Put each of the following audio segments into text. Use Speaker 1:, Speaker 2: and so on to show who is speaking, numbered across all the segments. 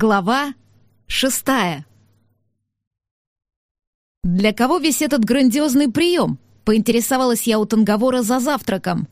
Speaker 1: Глава шестая. «Для кого весь этот грандиозный прием?» — поинтересовалась я у Танговора за завтраком.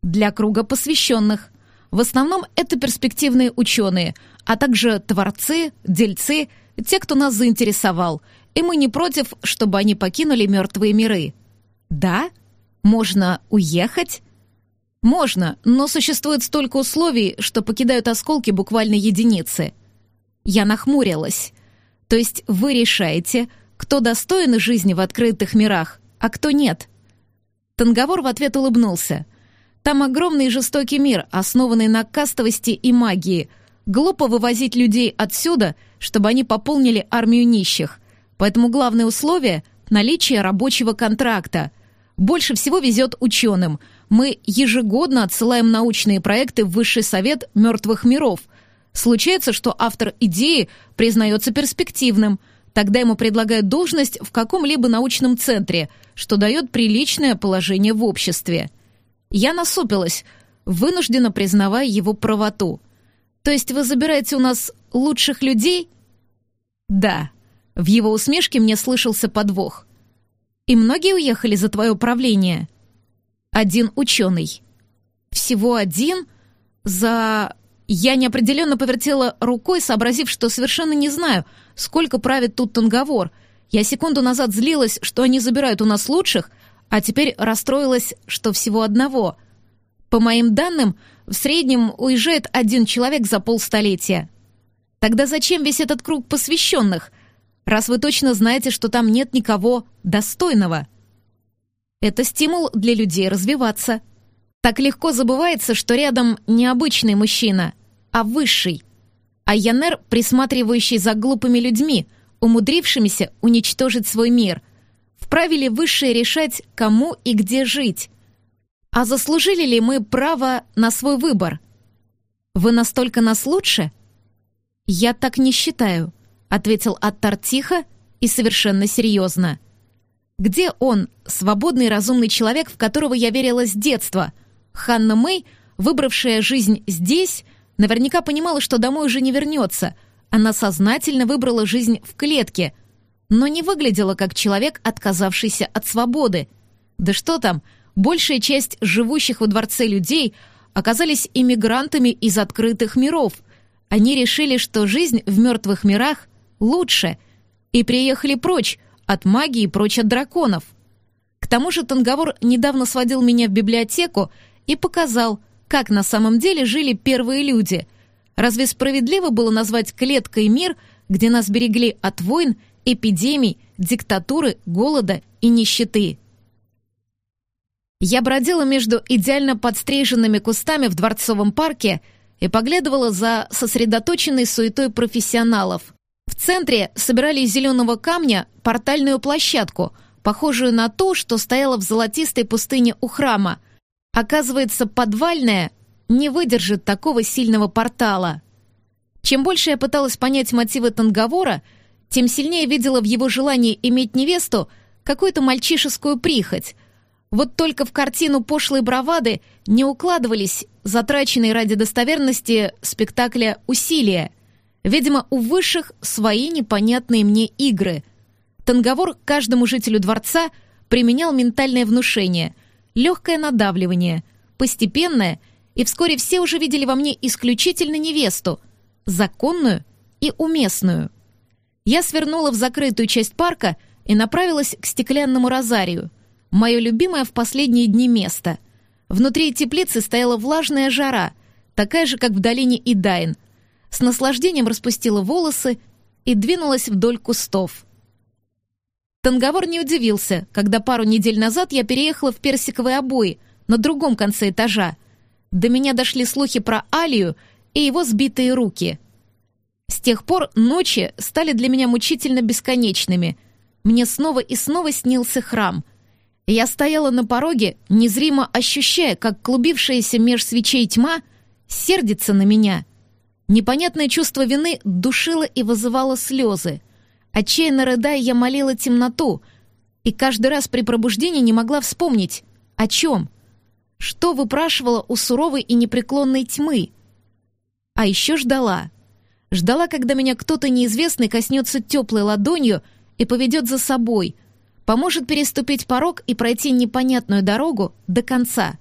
Speaker 1: «Для круга посвященных. В основном это перспективные ученые, а также творцы, дельцы, те, кто нас заинтересовал, и мы не против, чтобы они покинули мертвые миры». «Да? Можно уехать?» «Можно, но существует столько условий, что покидают осколки буквально единицы». Я нахмурилась. То есть вы решаете, кто достоин жизни в открытых мирах, а кто нет? Танговор в ответ улыбнулся. Там огромный и жестокий мир, основанный на кастовости и магии. Глупо вывозить людей отсюда, чтобы они пополнили армию нищих. Поэтому главное условие — наличие рабочего контракта. Больше всего везет ученым. Мы ежегодно отсылаем научные проекты в Высший совет мертвых миров — Случается, что автор идеи признается перспективным. Тогда ему предлагают должность в каком-либо научном центре, что дает приличное положение в обществе. Я насупилась, вынуждена признавая его правоту. «То есть вы забираете у нас лучших людей?» «Да». В его усмешке мне слышался подвох. «И многие уехали за твое правление?» «Один ученый». «Всего один? За я неопределенно повертела рукой, сообразив, что совершенно не знаю, сколько правит тут Танговор. Я секунду назад злилась, что они забирают у нас лучших, а теперь расстроилась, что всего одного. По моим данным, в среднем уезжает один человек за полстолетия. Тогда зачем весь этот круг посвященных, раз вы точно знаете, что там нет никого достойного? Это стимул для людей развиваться. Так легко забывается, что рядом необычный мужчина — а высший. А Янер, присматривающий за глупыми людьми, умудрившимися уничтожить свой мир. Вправе ли высшие решать, кому и где жить? А заслужили ли мы право на свой выбор? Вы настолько нас лучше? Я так не считаю, ответил Аттар тихо и совершенно серьезно. Где он, свободный разумный человек, в которого я верила с детства? Ханна Мэй, выбравшая жизнь здесь, Наверняка понимала, что домой уже не вернется. Она сознательно выбрала жизнь в клетке, но не выглядела как человек, отказавшийся от свободы. Да что там, большая часть живущих во дворце людей оказались иммигрантами из открытых миров. Они решили, что жизнь в мертвых мирах лучше, и приехали прочь от магии, прочь от драконов. К тому же Танговор недавно сводил меня в библиотеку и показал — как на самом деле жили первые люди. Разве справедливо было назвать клеткой мир, где нас берегли от войн, эпидемий, диктатуры, голода и нищеты? Я бродила между идеально подстриженными кустами в Дворцовом парке и поглядывала за сосредоточенной суетой профессионалов. В центре собирали из зеленого камня портальную площадку, похожую на ту, что стояла в золотистой пустыне у храма — Оказывается, подвальная не выдержит такого сильного портала. Чем больше я пыталась понять мотивы Танговора, тем сильнее видела в его желании иметь невесту какую-то мальчишескую прихоть. Вот только в картину пошлой бравады не укладывались затраченные ради достоверности спектакля усилия. Видимо, у высших свои непонятные мне игры. Танговор каждому жителю дворца применял ментальное внушение — легкое надавливание, постепенное, и вскоре все уже видели во мне исключительно невесту, законную и уместную. Я свернула в закрытую часть парка и направилась к стеклянному розарию, мое любимое в последние дни место. Внутри теплицы стояла влажная жара, такая же, как в долине Идайн. С наслаждением распустила волосы и двинулась вдоль кустов. Танговор не удивился, когда пару недель назад я переехала в персиковые обои на другом конце этажа. До меня дошли слухи про Алию и его сбитые руки. С тех пор ночи стали для меня мучительно бесконечными. Мне снова и снова снился храм. Я стояла на пороге, незримо ощущая, как клубившаяся меж свечей тьма сердится на меня. Непонятное чувство вины душило и вызывало слезы — Отчаянно рыдая, я молила темноту, и каждый раз при пробуждении не могла вспомнить, о чем, что выпрашивала у суровой и непреклонной тьмы. А еще ждала. Ждала, когда меня кто-то неизвестный коснется теплой ладонью и поведет за собой, поможет переступить порог и пройти непонятную дорогу до конца.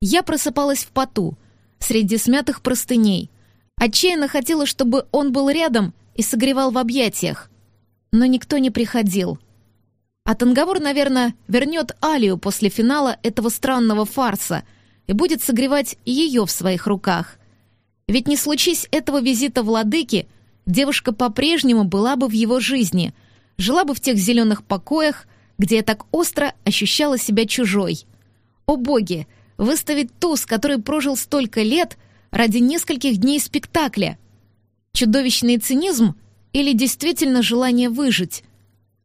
Speaker 1: Я просыпалась в поту, среди смятых простыней. Отчаянно хотела, чтобы он был рядом и согревал в объятиях. Но никто не приходил. А Танговор, наверное, вернет Алию после финала этого странного фарса и будет согревать ее в своих руках. Ведь не случись этого визита владыки, девушка по-прежнему была бы в его жизни, жила бы в тех зеленых покоях, где я так остро ощущала себя чужой. О боги, выставить туз, который прожил столько лет ради нескольких дней спектакля. Чудовищный цинизм или действительно желание выжить?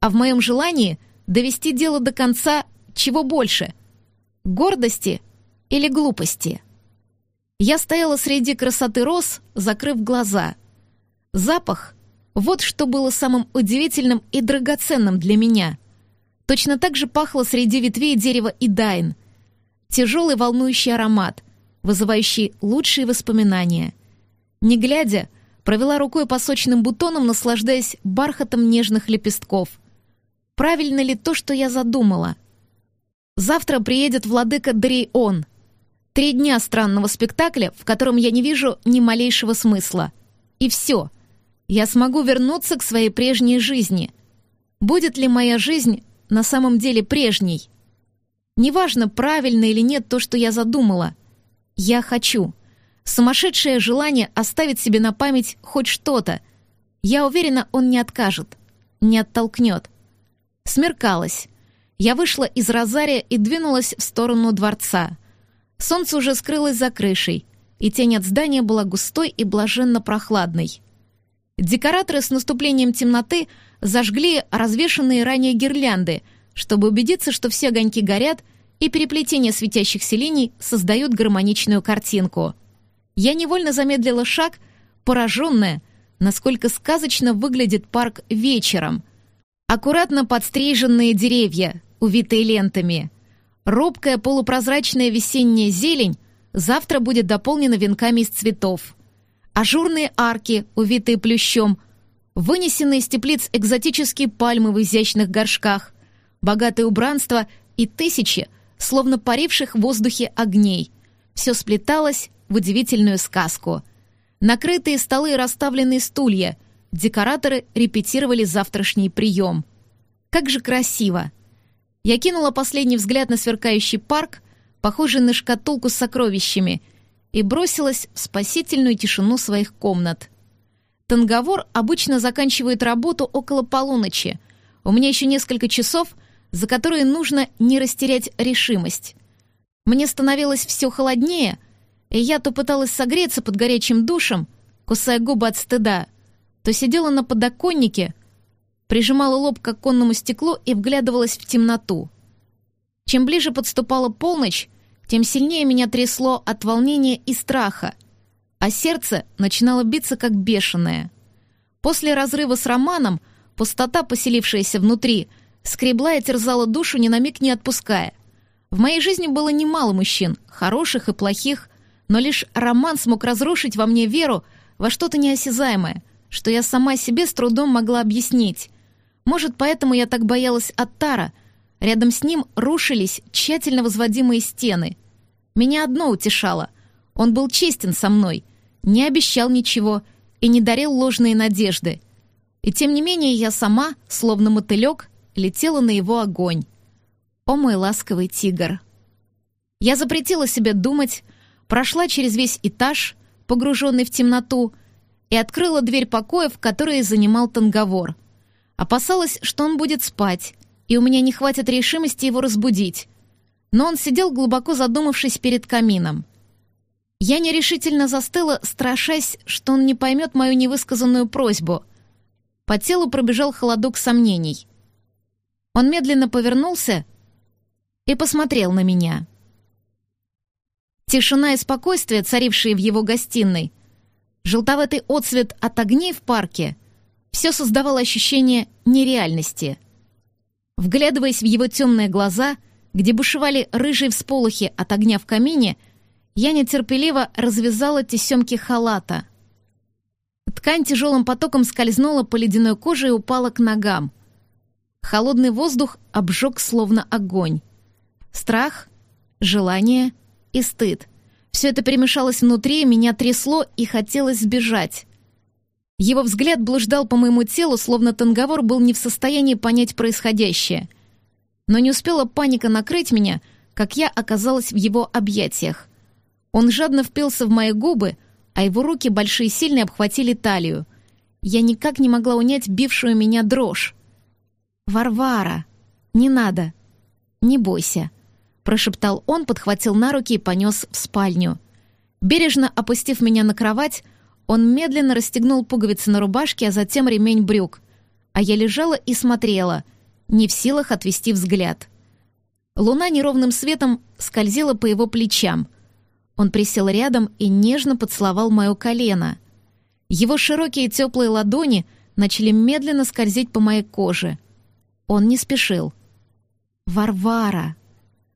Speaker 1: А в моем желании довести дело до конца чего больше? Гордости или глупости? Я стояла среди красоты роз, закрыв глаза. Запах — вот что было самым удивительным и драгоценным для меня. Точно так же пахло среди ветвей дерева и дайн. Тяжелый волнующий аромат, вызывающий лучшие воспоминания. Не глядя, провела рукой по сочным бутонам, наслаждаясь бархатом нежных лепестков. Правильно ли то, что я задумала? Завтра приедет владыка Дрион. Три дня странного спектакля, в котором я не вижу ни малейшего смысла. И все. Я смогу вернуться к своей прежней жизни. Будет ли моя жизнь на самом деле прежней? Неважно, правильно или нет то, что я задумала. Я хочу. Сумасшедшее желание оставить себе на память хоть что-то. Я уверена, он не откажет, не оттолкнет. Смеркалось. Я вышла из розария и двинулась в сторону дворца. Солнце уже скрылось за крышей, и тень от здания была густой и блаженно прохладной. Декораторы с наступлением темноты зажгли развешанные ранее гирлянды, чтобы убедиться, что все огоньки горят, и переплетение светящихся линий создают гармоничную картинку. Я невольно замедлила шаг, пораженная, насколько сказочно выглядит парк вечером. Аккуратно подстриженные деревья, увитые лентами. Робкая полупрозрачная весенняя зелень завтра будет дополнена венками из цветов. Ажурные арки, увитые плющом, вынесенные из теплиц экзотические пальмы в изящных горшках, богатое убранство и тысячи, словно паривших в воздухе огней. Все сплеталось в удивительную сказку. Накрытые столы и расставленные стулья. Декораторы репетировали завтрашний прием. Как же красиво! Я кинула последний взгляд на сверкающий парк, похожий на шкатулку с сокровищами, и бросилась в спасительную тишину своих комнат. Танговор обычно заканчивает работу около полуночи. У меня еще несколько часов, за которые нужно не растерять решимость. Мне становилось все холоднее — и я то пыталась согреться под горячим душем, кусая губы от стыда, то сидела на подоконнике, прижимала лоб к оконному стеклу и вглядывалась в темноту. Чем ближе подступала полночь, тем сильнее меня трясло от волнения и страха, а сердце начинало биться как бешеное. После разрыва с Романом пустота, поселившаяся внутри, скребла и терзала душу, ни на миг не отпуская. В моей жизни было немало мужчин, хороших и плохих, но лишь роман смог разрушить во мне веру во что-то неосязаемое, что я сама себе с трудом могла объяснить. Может, поэтому я так боялась Аттара. Рядом с ним рушились тщательно возводимые стены. Меня одно утешало. Он был честен со мной, не обещал ничего и не дарил ложные надежды. И тем не менее я сама, словно мотылек, летела на его огонь. О мой ласковый тигр! Я запретила себе думать, прошла через весь этаж, погруженный в темноту, и открыла дверь покоя, в которой занимал танговор. Опасалась, что он будет спать, и у меня не хватит решимости его разбудить. Но он сидел, глубоко задумавшись перед камином. Я нерешительно застыла, страшась, что он не поймет мою невысказанную просьбу. По телу пробежал холодок сомнений. Он медленно повернулся и посмотрел на меня. Тишина и спокойствие, царившие в его гостиной, желтоватый отсвет от огней в парке, все создавало ощущение нереальности. Вглядываясь в его темные глаза, где бушевали рыжие всполохи от огня в камине, я нетерпеливо развязала тесемки халата. Ткань тяжелым потоком скользнула по ледяной коже и упала к ногам. Холодный воздух обжег словно огонь. Страх, желание и стыд. Все это перемешалось внутри, меня трясло и хотелось сбежать. Его взгляд блуждал по моему телу, словно Танговор был не в состоянии понять происходящее. Но не успела паника накрыть меня, как я оказалась в его объятиях. Он жадно впился в мои губы, а его руки, большие и сильные, обхватили талию. Я никак не могла унять бившую меня дрожь. «Варвара! Не надо! Не бойся!» Прошептал он, подхватил на руки и понес в спальню. Бережно опустив меня на кровать, он медленно расстегнул пуговицы на рубашке, а затем ремень брюк. А я лежала и смотрела, не в силах отвести взгляд. Луна неровным светом скользила по его плечам. Он присел рядом и нежно поцеловал мое колено. Его широкие теплые ладони начали медленно скользить по моей коже. Он не спешил. «Варвара!»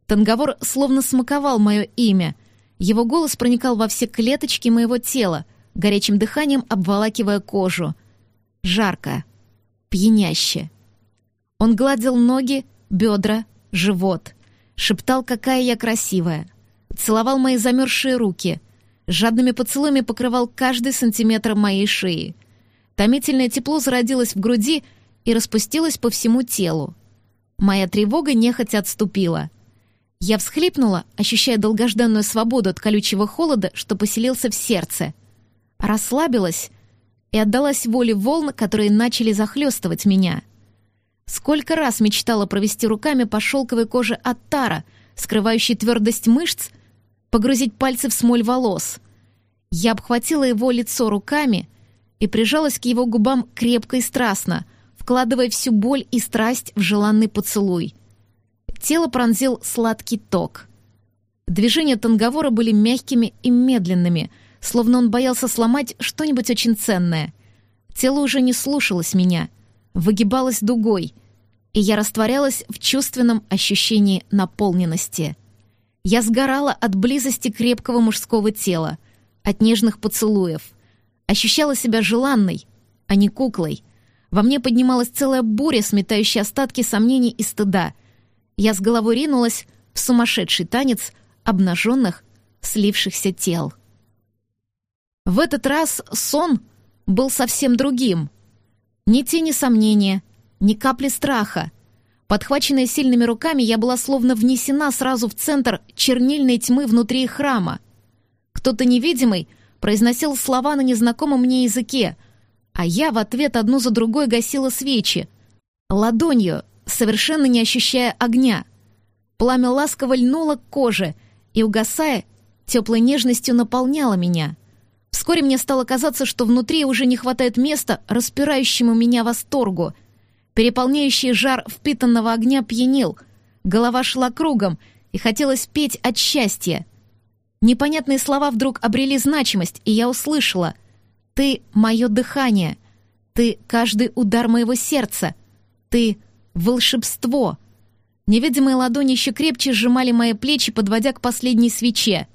Speaker 1: Танговор словно смаковал мое имя. Его голос проникал во все клеточки моего тела, горячим дыханием обволакивая кожу. Жарко, пьяняще. Он гладил ноги, бедра, живот. Шептал, какая я красивая. Целовал мои замерзшие руки. Жадными поцелуями покрывал каждый сантиметр моей шеи. Томительное тепло зародилось в груди и распустилось по всему телу. Моя тревога нехотя отступила. Я всхлипнула, ощущая долгожданную свободу от колючего холода, что поселился в сердце. Расслабилась и отдалась воле волн, которые начали захлестывать меня. Сколько раз мечтала провести руками по шелковой коже Аттара, скрывающей твердость мышц, погрузить пальцы в смоль волос. Я обхватила его лицо руками и прижалась к его губам крепко и страстно, вкладывая всю боль и страсть в желанный поцелуй — Тело пронзил сладкий ток. Движения Танговора были мягкими и медленными, словно он боялся сломать что-нибудь очень ценное. Тело уже не слушалось меня, выгибалось дугой, и я растворялась в чувственном ощущении наполненности. Я сгорала от близости крепкого мужского тела, от нежных поцелуев. Ощущала себя желанной, а не куклой. Во мне поднималась целая буря, сметающая остатки сомнений и стыда — я с головой ринулась в сумасшедший танец обнаженных, слившихся тел. В этот раз сон был совсем другим. Ни тени сомнения, ни капли страха. Подхваченная сильными руками, я была словно внесена сразу в центр чернильной тьмы внутри храма. Кто-то невидимый произносил слова на незнакомом мне языке, а я в ответ одну за другой гасила свечи. Ладонью совершенно не ощущая огня. Пламя ласково льнуло к коже и, угасая, теплой нежностью наполняло меня. Вскоре мне стало казаться, что внутри уже не хватает места распирающему меня восторгу. Переполняющий жар впитанного огня пьянил, голова шла кругом, и хотелось петь от счастья. Непонятные слова вдруг обрели значимость, и я услышала «Ты — мое дыхание», «Ты — каждый удар моего сердца», «Ты Волшебство! Невидимые ладони еще крепче сжимали мои плечи, подводя к последней свече.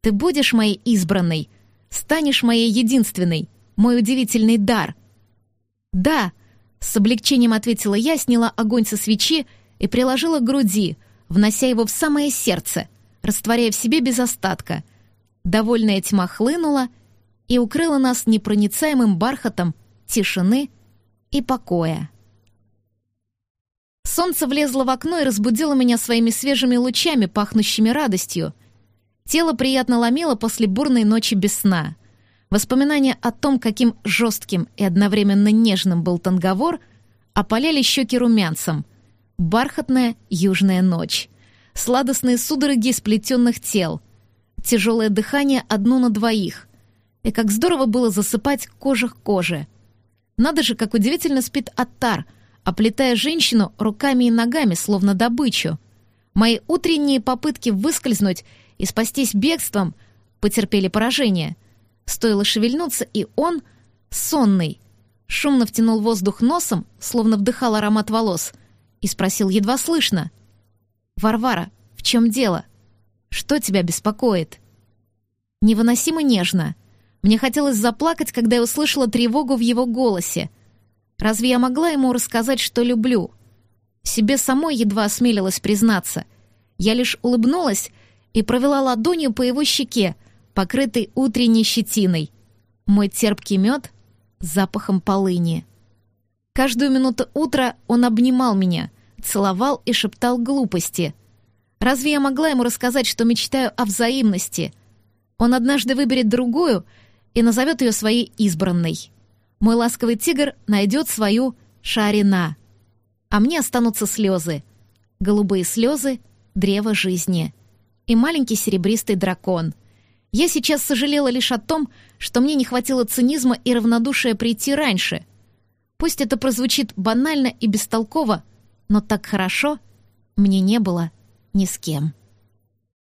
Speaker 1: «Ты будешь моей избранной, станешь моей единственной, мой удивительный дар». «Да», — с облегчением ответила я, сняла огонь со свечи и приложила к груди, внося его в самое сердце, растворяя в себе без остатка. Довольная тьма хлынула и укрыла нас непроницаемым бархатом тишины и покоя. Солнце влезло в окно и разбудило меня своими свежими лучами, пахнущими радостью. Тело приятно ломило после бурной ночи без сна. Воспоминания о том, каким жестким и одновременно нежным был танговор, опаляли щеки румянцем. Бархатная южная ночь. Сладостные судороги сплетенных тел. Тяжелое дыхание одно на двоих. И как здорово было засыпать кожа к коже. Надо же, как удивительно спит Аттар — оплетая женщину руками и ногами, словно добычу. Мои утренние попытки выскользнуть и спастись бегством потерпели поражение. Стоило шевельнуться, и он, сонный, шумно втянул воздух носом, словно вдыхал аромат волос, и спросил едва слышно. «Варвара, в чем дело? Что тебя беспокоит?» Невыносимо нежно. Мне хотелось заплакать, когда я услышала тревогу в его голосе. Разве я могла ему рассказать, что люблю? Себе самой едва осмелилась признаться. Я лишь улыбнулась и провела ладонью по его щеке, покрытой утренней щетиной. Мой терпкий мед с запахом полыни. Каждую минуту утра он обнимал меня, целовал и шептал глупости. Разве я могла ему рассказать, что мечтаю о взаимности? Он однажды выберет другую — и назовет ее своей избранной. Мой ласковый тигр найдет свою шарина. А мне останутся слезы. Голубые слезы — древо жизни. И маленький серебристый дракон. Я сейчас сожалела лишь о том, что мне не хватило цинизма и равнодушия прийти раньше. Пусть это прозвучит банально и бестолково, но так хорошо мне не было ни с кем.